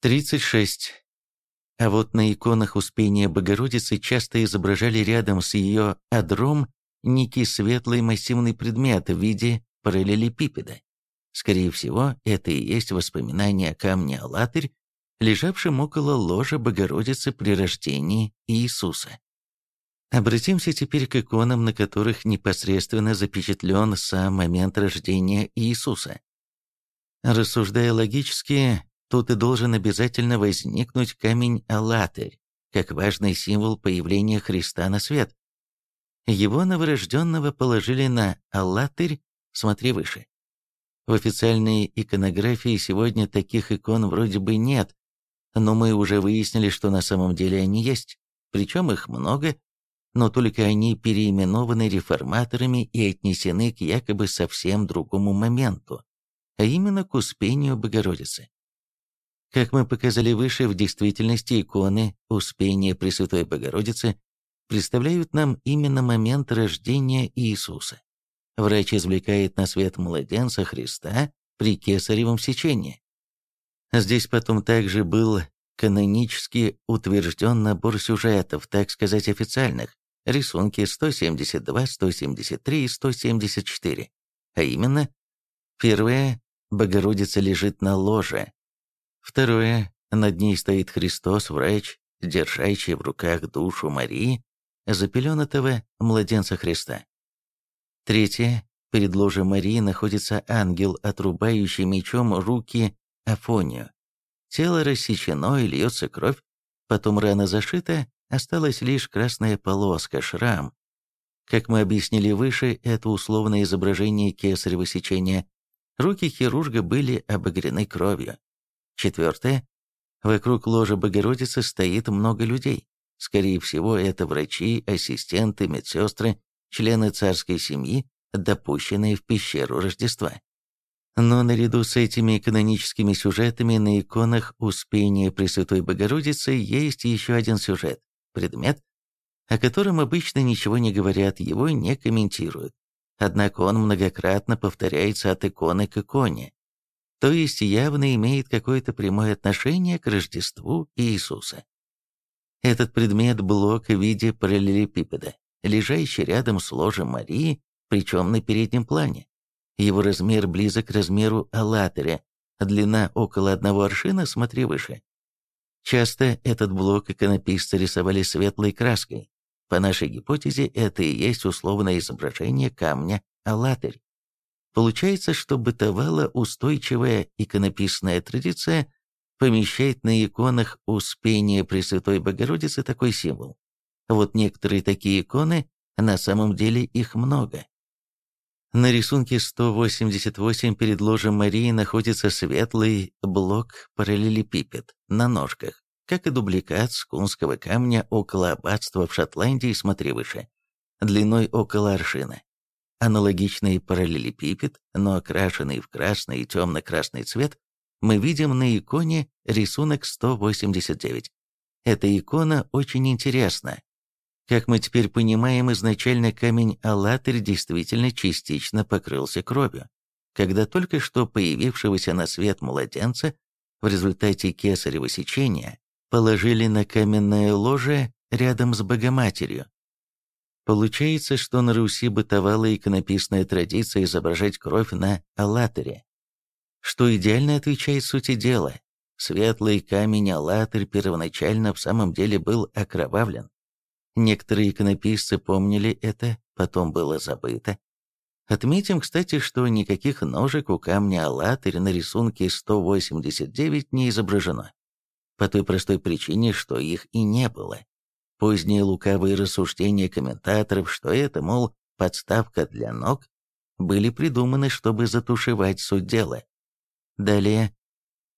36. А вот на иконах Успения Богородицы часто изображали рядом с ее адром некий светлый массивный предмет в виде параллелепипеда. Скорее всего, это и есть воспоминание о камне Алатырь, лежавшем около ложа Богородицы при рождении Иисуса. Обратимся теперь к иконам, на которых непосредственно запечатлен сам момент рождения Иисуса. Рассуждая логически, тут и должен обязательно возникнуть камень Алатырь, как важный символ появления Христа на свет. Его новорожденного положили на Алатырь, смотри выше. В официальной иконографии сегодня таких икон вроде бы нет, но мы уже выяснили, что на самом деле они есть, причем их много, но только они переименованы реформаторами и отнесены к якобы совсем другому моменту, а именно к Успению Богородицы. Как мы показали выше, в действительности иконы Успения Пресвятой Богородицы представляют нам именно момент рождения Иисуса. Врач извлекает на свет младенца Христа при кесаревом сечении. Здесь потом также был канонически утвержден набор сюжетов, так сказать, официальных, рисунки 172, 173 и 174. А именно, первое – Богородица лежит на ложе. Второе – над ней стоит Христос, врач, держащий в руках душу Марии, запеленатого младенца Христа. Третье. Перед ложем Марии находится ангел, отрубающий мечом руки Афонию. Тело рассечено и льется кровь, потом рана зашита, осталась лишь красная полоска, шрам. Как мы объяснили выше, это условное изображение кесарево сечения. Руки хирурга были обогрены кровью. Четвертое. Вокруг ложа Богородицы стоит много людей. Скорее всего, это врачи, ассистенты, медсестры, члены царской семьи, допущенные в пещеру Рождества. Но наряду с этими каноническими сюжетами на иконах Успения Пресвятой Богородицы есть еще один сюжет, предмет, о котором обычно ничего не говорят, его не комментируют. Однако он многократно повторяется от иконы к иконе, то есть явно имеет какое-то прямое отношение к Рождеству Иисуса. Этот предмет – блок в виде параллелепипеда, лежащий рядом с ложем Марии, причем на переднем плане. Его размер близок к размеру аллатыря, длина около одного аршина, смотри выше. Часто этот блок иконописцы рисовали светлой краской. По нашей гипотезе, это и есть условное изображение камня аллатырь. Получается, что бытовала устойчивая иконописная традиция помещать на иконах Успения Пресвятой Богородицы такой символ. Вот некоторые такие иконы, на самом деле их много. На рисунке 188 перед ложем Марии находится светлый блок-параллелепипед на ножках, как и дубликат скунского камня около аббатства в Шотландии, смотри выше, длиной около аршина. Аналогичный параллелепипед, но окрашенный в красный и темно-красный цвет, мы видим на иконе рисунок 189. Эта икона очень интересна, как мы теперь понимаем, изначально камень Алатырь действительно частично покрылся кровью, когда только что появившегося на свет младенца в результате кесарево сечения положили на каменное ложе рядом с Богоматерью. Получается, что на Руси бытовала иконописная традиция изображать кровь на Алатыре, что идеально отвечает сути дела. Светлый камень Алатырь первоначально в самом деле был окровавлен, Некоторые иконописцы помнили это, потом было забыто. Отметим, кстати, что никаких ножек у камня «АллатРь» на рисунке 189 не изображено. По той простой причине, что их и не было. Поздние лукавые рассуждения комментаторов, что это, мол, подставка для ног, были придуманы, чтобы затушевать суть дела. Далее.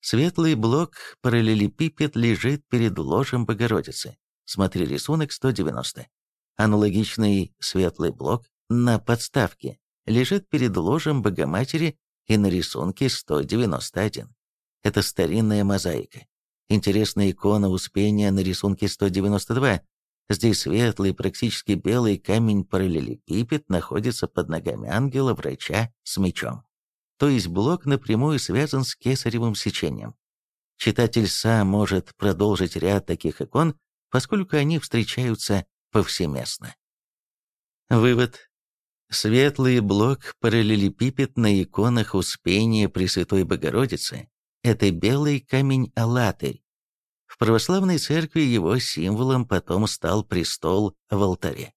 Светлый блок параллелепипед лежит перед ложем Богородицы. Смотри рисунок 190. Аналогичный светлый блок на подставке лежит перед ложем Богоматери и на рисунке 191. Это старинная мозаика. Интересная икона Успения на рисунке 192. Здесь светлый, практически белый камень-параллелепипед находится под ногами ангела-врача с мечом. То есть блок напрямую связан с кесаревым сечением. Читатель сам может продолжить ряд таких икон, поскольку они встречаются повсеместно. Вывод. Светлый блок параллелепипед на иконах Успения Пресвятой Богородицы – это белый камень-алатырь. Православной церкви его символом потом стал престол в алтаре.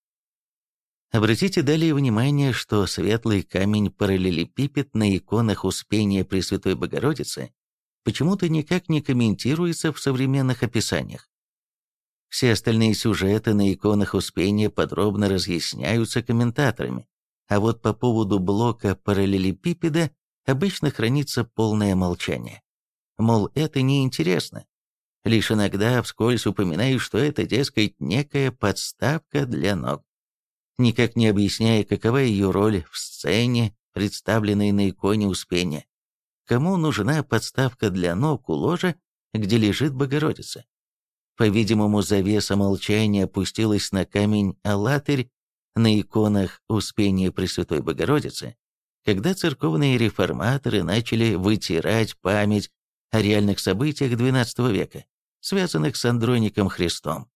Обратите далее внимание, что светлый камень-параллелепипед на иконах Успения Пресвятой Богородицы почему-то никак не комментируется в современных описаниях. Все остальные сюжеты на иконах Успения подробно разъясняются комментаторами, а вот по поводу блока параллелепипеда обычно хранится полное молчание. Мол, это неинтересно. Лишь иногда вскользь упоминаю, что это, дескать, некая подставка для ног. Никак не объясняя, какова ее роль в сцене, представленной на иконе Успения. Кому нужна подставка для ног у ложа, где лежит Богородица? По-видимому, завеса молчания опустилась на камень Алатырь на иконах Успения Пресвятой Богородицы, когда церковные реформаторы начали вытирать память о реальных событиях XII века, связанных с Андроником Христом.